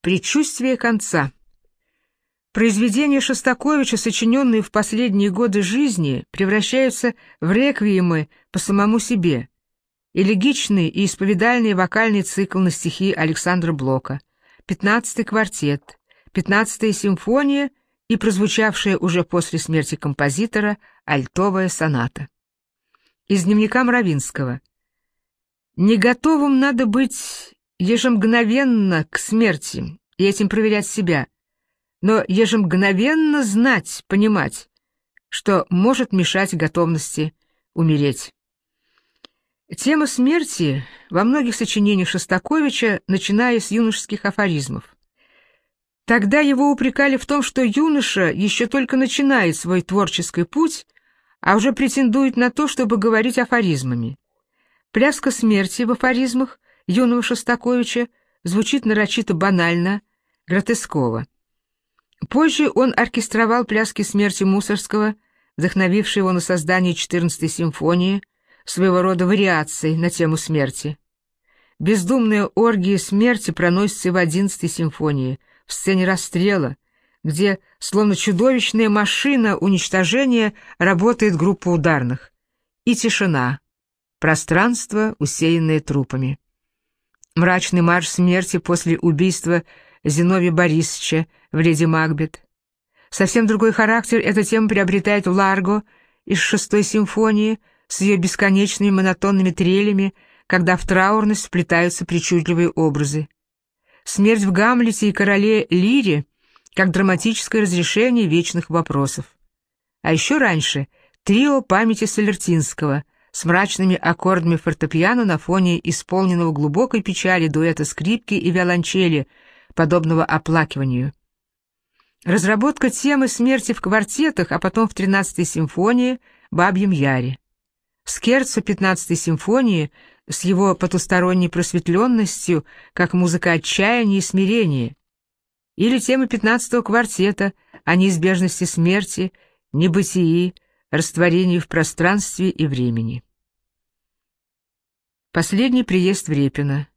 Предчувствие конца. Произведения Шостаковича, сочиненные в последние годы жизни, превращаются в реквиемы по самому себе. Элегичный и исповедальный вокальный цикл на стихи Александра Блока, пятнадцатый квартет, пятнадцатая симфония и прозвучавшая уже после смерти композитора альтовая соната. Из дневника Мравинского. «Не готовым надо быть ежемгновенно к смерти и этим проверять себя, но ежемгновенно знать, понимать, что может мешать готовности умереть». Тема смерти во многих сочинениях Шостаковича, начиная с юношеских афоризмов. Тогда его упрекали в том, что юноша еще только начинает свой творческий путь, а уже претендует на то, чтобы говорить афоризмами. Пляска смерти в афоризмах юного Шостаковича звучит нарочито банально, гротесково. Позже он оркестровал пляски смерти Мусорского, вдохновившие его на создание 14-й симфонии, своего рода вариацией на тему смерти. Бездумная оргия смерти проносится в 11-й симфонии, в сцене расстрела, где, словно чудовищная машина уничтожения, работает группа ударных. И тишина. Пространство, усеянное трупами. Мрачный марш смерти после убийства Зиновия Борисовича в «Леди Макбет». Совсем другой характер эта тема приобретает в «Ларго» из шестой симфонии с ее бесконечными монотонными трелями, когда в траурность вплетаются причудливые образы. Смерть в Гамлете и короле Лире как драматическое разрешение вечных вопросов. А еще раньше трио памяти Солертинского с мрачными аккордами фортепиано на фоне исполненного глубокой печали дуэта скрипки и виолончели, подобного оплакиванию. Разработка темы смерти в квартетах, а потом в 13-й симфонии «Бабьем Яре». Скерцо 15-й симфонии с его потусторонней просветленностью, как музыка отчаяния и смирения, или темы пятнадцатого квартета о неизбежности смерти, небытии, растворении в пространстве и времени. Последний приезд в Репино.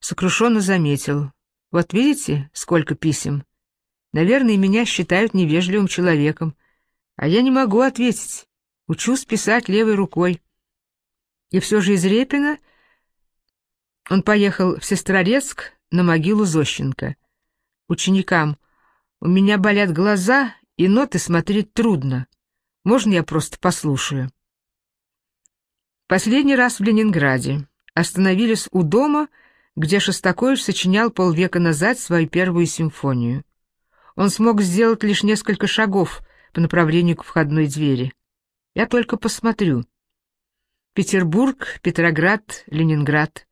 Сокрушенно заметил. Вот видите, сколько писем. Наверное, меня считают невежливым человеком, а я не могу ответить. Учусь писать левой рукой. И все же из Репина он поехал в Сестрорецк на могилу Зощенко. Ученикам «У меня болят глаза, и ноты смотреть трудно. Можно я просто послушаю?» Последний раз в Ленинграде. Остановились у дома, где Шостакович сочинял полвека назад свою первую симфонию. Он смог сделать лишь несколько шагов по направлению к входной двери. Я только посмотрю. Петербург, Петроград, Ленинград.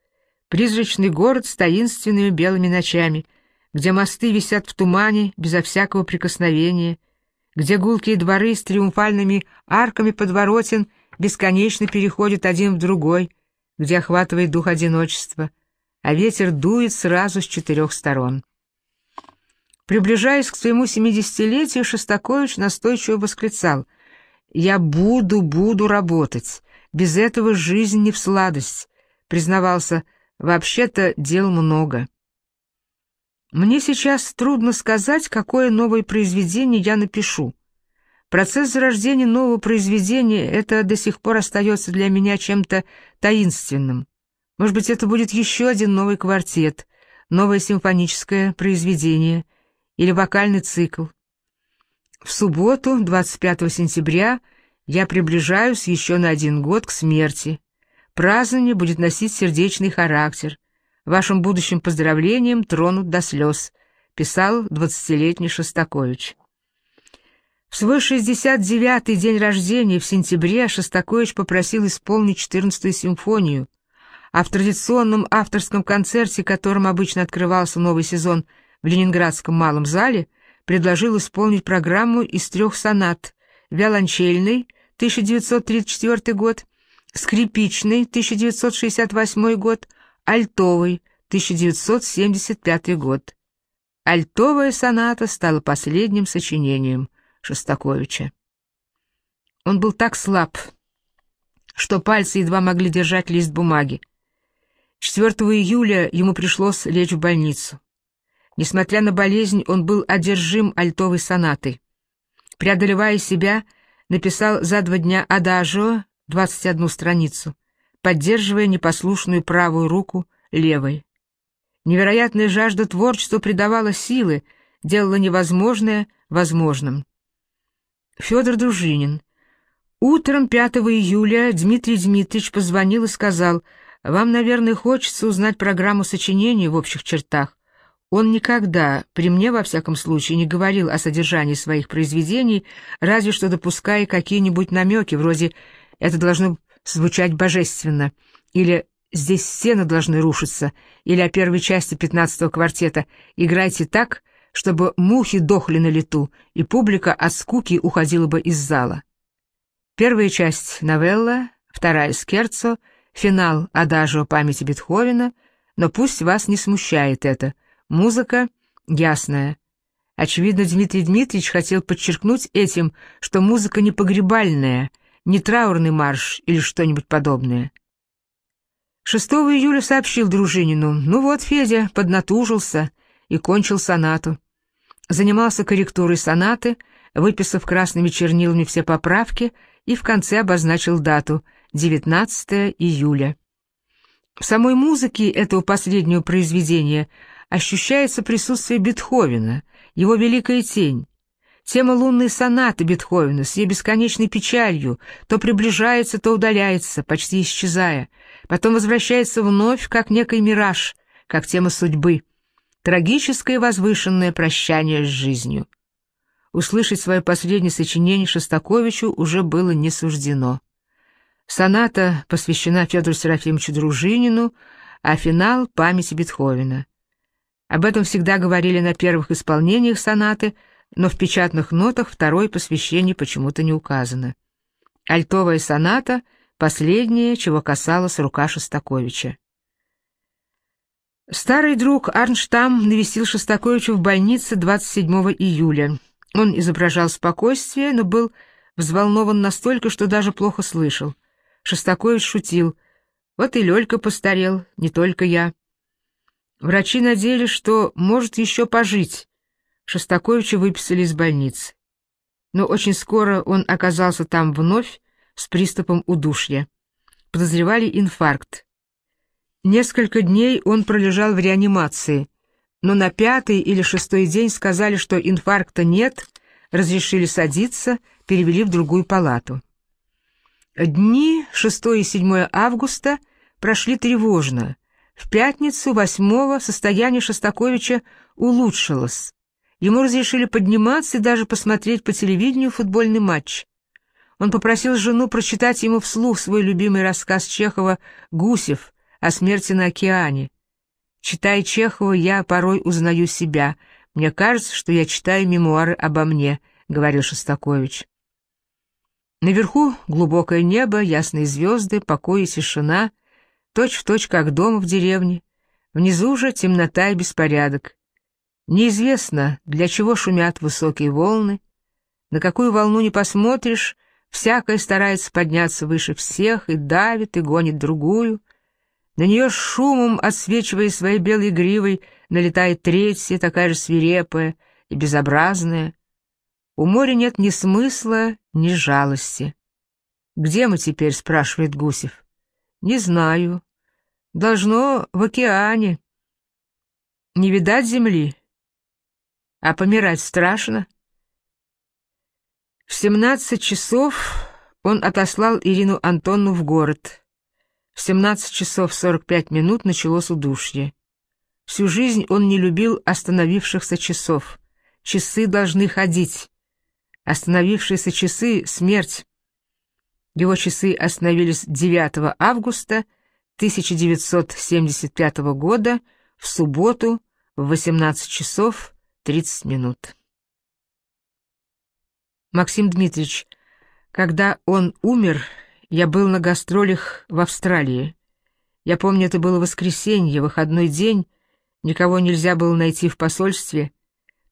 Призрачный город с таинственными белыми ночами, где мосты висят в тумане безо всякого прикосновения, где гулкие дворы с триумфальными арками подворотен бесконечно переходят один в другой, где охватывает дух одиночества, а ветер дует сразу с четырех сторон. Приближаясь к своему семидесятилетию, Шостакович настойчиво восклицал «Я буду, буду работать, без этого жизнь не в сладость, признавался, вообще-то дел много. Мне сейчас трудно сказать, какое новое произведение я напишу. Процесс зарождения нового произведения — это до сих пор остается для меня чем-то таинственным. Может быть, это будет еще один новый квартет, новое симфоническое произведение или вокальный цикл. В субботу, 25 сентября, я приближаюсь еще на один год к смерти. Празднование будет носить сердечный характер. Вашим будущим поздравлением тронут до слез, писал двадцатилетний Шостакович. В свой 69-й день рождения в сентябре Шостакович попросил исполнить 14-ю симфонию, а в традиционном авторском концерте, которым обычно открывался новый сезон в Ленинградском малом зале, предложил исполнить программу из трех сонат — виолончельной, 1934 год, скрипичный, 1968 год, альтовый, 1975 год. Альтовая соната стала последним сочинением Шостаковича. Он был так слаб, что пальцы едва могли держать лист бумаги. 4 июля ему пришлось лечь в больницу. Несмотря на болезнь, он был одержим альтовой сонатой. Преодолевая себя, написал за два дня адажио, 21 страницу, поддерживая непослушную правую руку левой. Невероятная жажда творчества придавала силы, делала невозможное возможным. Федор Дружинин. Утром 5 июля Дмитрий Дмитриевич позвонил и сказал, «Вам, наверное, хочется узнать программу сочинений в общих чертах. Он никогда, при мне во всяком случае, не говорил о содержании своих произведений, разве что допуская какие-нибудь намеки, вроде «это должно звучать божественно» или «здесь стены должны рушиться» или о первой части пятнадцатого квартета «играйте так, чтобы мухи дохли на лету, и публика от скуки уходила бы из зала». Первая часть — новелла, вторая — скерцо, финал — адажио памяти Бетховена, но пусть вас не смущает это — Музыка ясная. Очевидно, Дмитрий Дмитриевич хотел подчеркнуть этим, что музыка не погребальная, не траурный марш или что-нибудь подобное. 6 июля сообщил Дружинину, ну вот Федя поднатужился и кончил сонату. Занимался корректурой сонаты, выписав красными чернилами все поправки и в конце обозначил дату — 19 июля. В самой музыке этого последнего произведения ощущается присутствие Бетховена, его великая тень. Тема лунной сонаты Бетховена с ее бесконечной печалью то приближается, то удаляется, почти исчезая, потом возвращается вновь, как некий мираж, как тема судьбы, трагическое возвышенное прощание с жизнью. Услышать свое последнее сочинение Шостаковичу уже было не суждено. Соната посвящена Федору Серафимовичу Дружинину, а финал — памяти Бетховена. Об этом всегда говорили на первых исполнениях сонаты, но в печатных нотах второе посвящение почему-то не указано. Альтовая соната — последнее, чего касалась рука Шостаковича. Старый друг Арнштам навестил Шостаковича в больнице 27 июля. Он изображал спокойствие, но был взволнован настолько, что даже плохо слышал. Шостакович шутил. «Вот и Лёлька постарел, не только я». Врачи надеялись, что может еще пожить. Шостаковича выписали из больницы. Но очень скоро он оказался там вновь с приступом удушья. Подозревали инфаркт. Несколько дней он пролежал в реанимации, но на пятый или шестой день сказали, что инфаркта нет, разрешили садиться, перевели в другую палату. Дни 6 и 7 августа прошли тревожно — в пятницу восьмого состояние Шостаковича улучшилось. Ему разрешили подниматься и даже посмотреть по телевидению футбольный матч. Он попросил жену прочитать ему вслух свой любимый рассказ Чехова «Гусев» о смерти на океане. Читая Чехова, я порой узнаю себя. Мне кажется, что я читаю мемуары обо мне, — говорил Шостакович. Наверху глубокое небо, ясные звезды, покой и тишина — точь-в-точь, точь, как дом в деревне. Внизу же темнота и беспорядок. Неизвестно, для чего шумят высокие волны. На какую волну не посмотришь, всякая старается подняться выше всех и давит, и гонит другую. На нее шумом, отсвечивая своей белой гривой, налетает третья, такая же свирепая и безобразная. У моря нет ни смысла, ни жалости. «Где мы теперь?» — спрашивает Гусев. «Не знаю. Должно в океане. Не видать земли. А помирать страшно. В семнадцать часов он отослал Ирину Антонну в город. В семнадцать часов сорок пять минут началось удушье. Всю жизнь он не любил остановившихся часов. Часы должны ходить. Остановившиеся часы — смерть. Его часы остановились 9 августа — 1975 года в субботу в 18 часов 30 минут. Максим Дмитриевич, когда он умер, я был на гастролях в Австралии. Я помню, это было воскресенье, выходной день, никого нельзя было найти в посольстве.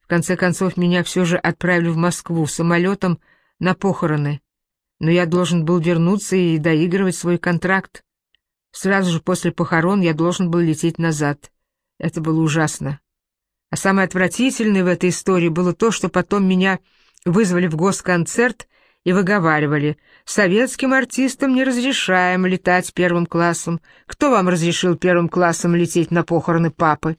В конце концов, меня все же отправили в Москву самолетом на похороны, но я должен был вернуться и доигрывать свой контракт. Сразу же после похорон я должен был лететь назад. Это было ужасно. А самое отвратительное в этой истории было то, что потом меня вызвали в госконцерт и выговаривали, «Советским артистам не разрешаем летать первым классом. Кто вам разрешил первым классом лететь на похороны папы?»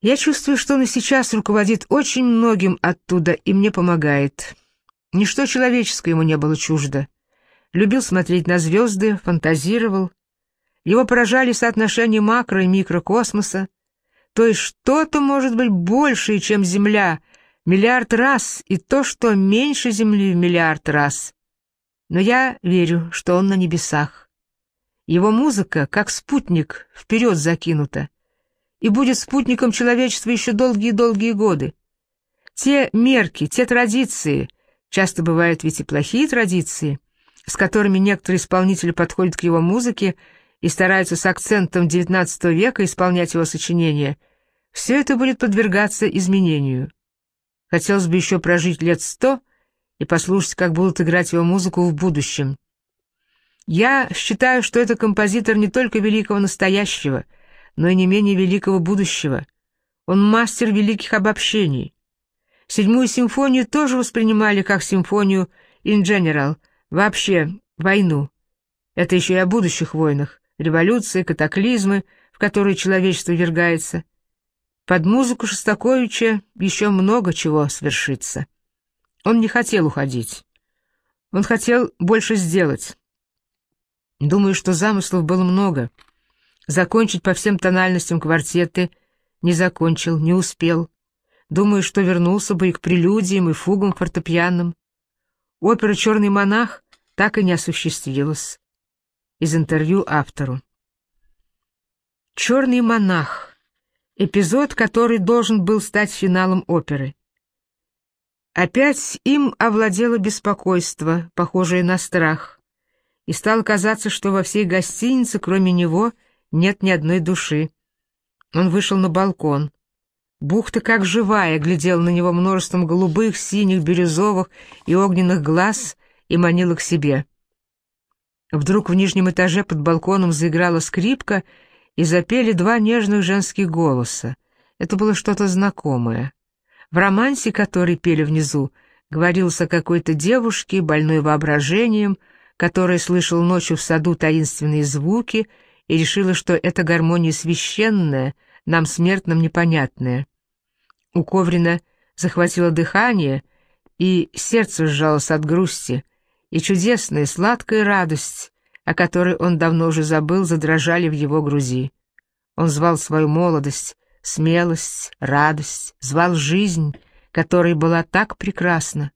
Я чувствую, что он и сейчас руководит очень многим оттуда и мне помогает. Ничто человеческое ему не было чуждо. Любил смотреть на звезды, фантазировал. Его поражали соотношения макро- и микрокосмоса. То есть что-то может быть большее, чем Земля, миллиард раз, и то, что меньше Земли в миллиард раз. Но я верю, что он на небесах. Его музыка, как спутник, вперед закинута, и будет спутником человечества еще долгие-долгие годы. Те мерки, те традиции, часто бывают ведь и плохие традиции, с которыми некоторые исполнители подходят к его музыке и стараются с акцентом XIX века исполнять его сочинения, все это будет подвергаться изменению. Хотелось бы еще прожить лет сто и послушать, как будут играть его музыку в будущем. Я считаю, что это композитор не только великого настоящего, но и не менее великого будущего. Он мастер великих обобщений. Седьмую симфонию тоже воспринимали как симфонию in general, вообще войну. Это еще и о будущих войнах, революции, катаклизмы, в которые человечество вергается. Под музыку Шостаковича еще много чего свершится. Он не хотел уходить. Он хотел больше сделать. Думаю, что замыслов было много. Закончить по всем тональностям квартеты не закончил, не успел. Думаю, что вернулся бы и к прелюдиям, и фугам фортепианным. Опера «Черный монах» так и не осуществилась. Из интервью автору. «Черный монах» эпизод, который должен был стать финалом оперы. Опять им овладело беспокойство, похожее на страх, и стало казаться, что во всей гостинице, кроме него, нет ни одной души. Он вышел на балкон. Бухта, как живая, глядела на него множеством голубых, синих, бирюзовых и огненных глаз и манила к себе. Вдруг в нижнем этаже под балконом заиграла скрипка — и запели два нежных женских голоса. Это было что-то знакомое. В романсе, который пели внизу, говорилось о какой-то девушке, больной воображением, которая слышала ночью в саду таинственные звуки и решила, что это гармония священная, нам смертным непонятная. У Коврина захватило дыхание, и сердце сжалось от грусти, и чудесная сладкая радость, о которой он давно уже забыл, задрожали в его грузи. Он звал свою молодость, смелость, радость, звал жизнь, которая была так прекрасна.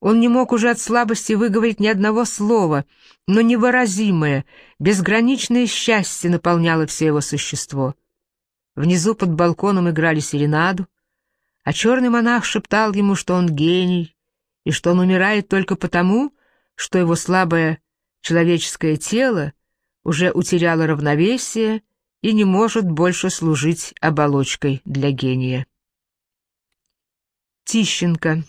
Он не мог уже от слабости выговорить ни одного слова, но невыразимое, безграничное счастье наполняло все его существо. Внизу под балконом играли серенаду, а черный монах шептал ему, что он гений, и что он умирает только потому, что его слабое Человеческое тело уже утеряло равновесие и не может больше служить оболочкой для гения. Тищенко.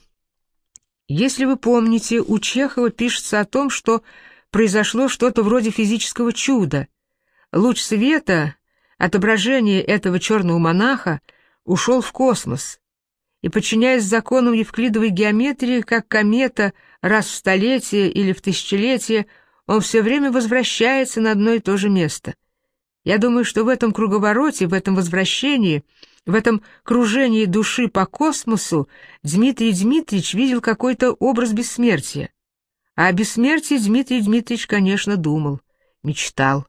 Если вы помните, у Чехова пишется о том, что произошло что-то вроде физического чуда. Луч света, отображение этого черного монаха, ушел в космос, и, подчиняясь законам евклидовой геометрии, как комета раз в столетие или в тысячелетие, он все время возвращается на одно и то же место. Я думаю, что в этом круговороте, в этом возвращении, в этом кружении души по космосу Дмитрий Дмитриевич видел какой-то образ бессмертия. А о бессмертии Дмитрий Дмитриевич, конечно, думал, мечтал.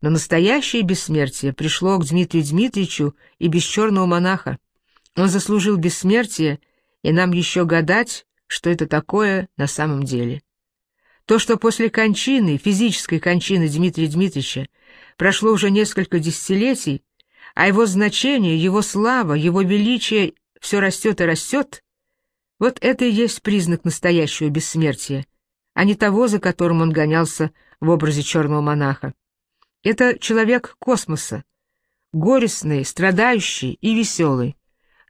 Но настоящее бессмертие пришло к Дмитрию Дмитриевичу и без черного монаха. Он заслужил бессмертие, и нам еще гадать, что это такое на самом деле. То, что после кончины, физической кончины Дмитрия Дмитриевича, прошло уже несколько десятилетий, а его значение, его слава, его величие все растет и растет, вот это и есть признак настоящего бессмертия, а не того, за которым он гонялся в образе черного монаха. Это человек космоса, горестный, страдающий и веселый.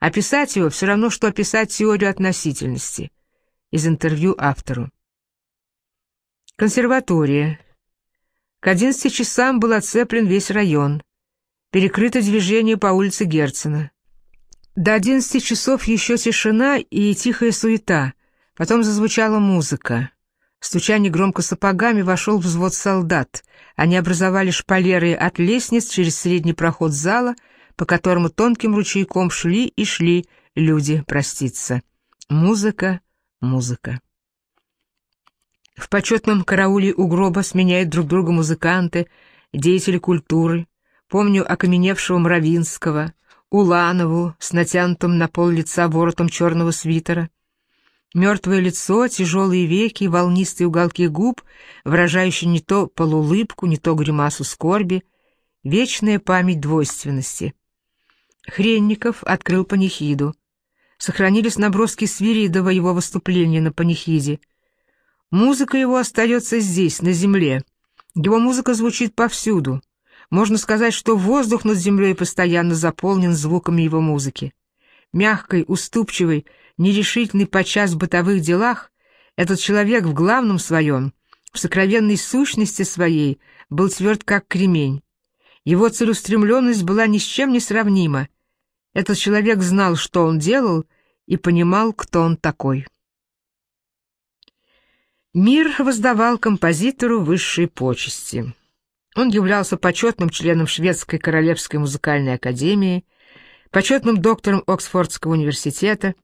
Описать его все равно, что описать теорию относительности. Из интервью автору. Консерватория. К 11 часам был оцеплен весь район. перекрыто движение по улице Герцена. До одиннадцати часов еще тишина и тихая суета, потом зазвучала музыка. Стуча негромко сапогами, вошел взвод солдат. Они образовали шпалеры от лестниц через средний проход зала, по которому тонким ручейком шли и шли люди проститься. Музыка, музыка. В почетном карауле у гроба сменяют друг друга музыканты, деятели культуры. Помню окаменевшего Мравинского, Уланову с натянутым на пол лица воротом черного свитера. Мертвое лицо, тяжелые веки, волнистые уголки губ, выражающие не то полуулыбку, не то гримасу скорби, вечная память двойственности. Хренников открыл панихиду. Сохранились наброски Свиридова его выступления на панихиде. Музыка его остается здесь, на земле. Его музыка звучит повсюду. Можно сказать, что воздух над землей постоянно заполнен звуками его музыки. Мягкой, уступчивой, нерешительный подчас в бытовых делах, этот человек в главном своем, в сокровенной сущности своей, был тверд как кремень. Его целеустремленность была ни с чем не сравнима. Этот человек знал, что он делал, и понимал, кто он такой. Мир воздавал композитору высшие почести. Он являлся почетным членом Шведской Королевской музыкальной академии, почетным доктором Оксфордского университета,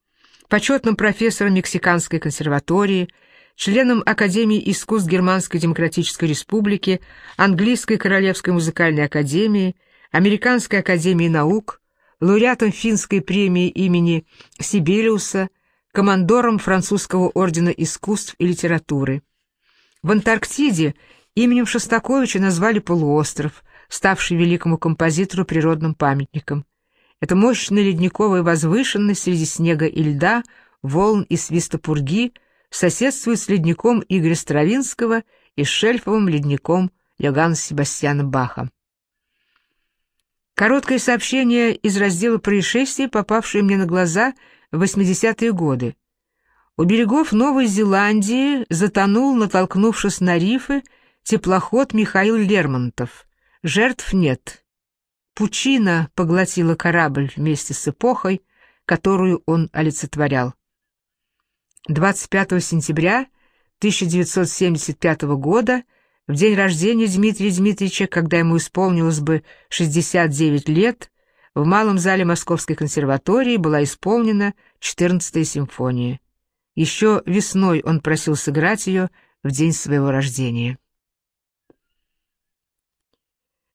почетным профессором Мексиканской консерватории, членом Академии искусств Германской Демократической Республики, Английской Королевской музыкальной академии, Американской академии наук, лауреатом финской премии имени Сибелиуса, командором французского ордена искусств и литературы. В Антарктиде именем Шостаковича назвали полуостров, ставший великому композитору природным памятником. Это мощная ледниковая возвышенность среди снега и льда, волн и свиста пурги соседствует с ледником Игоря Стравинского и шельфовым ледником Йоганна Себастьяна Баха. Короткое сообщение из раздела происшествий, попавшее мне на глаза в 80-е годы. У берегов Новой Зеландии затонул, натолкнувшись на рифы, теплоход Михаил Лермонтов. Жертв нет. Пучина поглотила корабль вместе с эпохой, которую он олицетворял. 25 сентября 1975 года, в день рождения Дмитрия Дмитриевича, когда ему исполнилось бы 69 лет, в Малом зале Московской консерватории была исполнена 14-я симфония. Еще весной он просил сыграть ее в день своего рождения.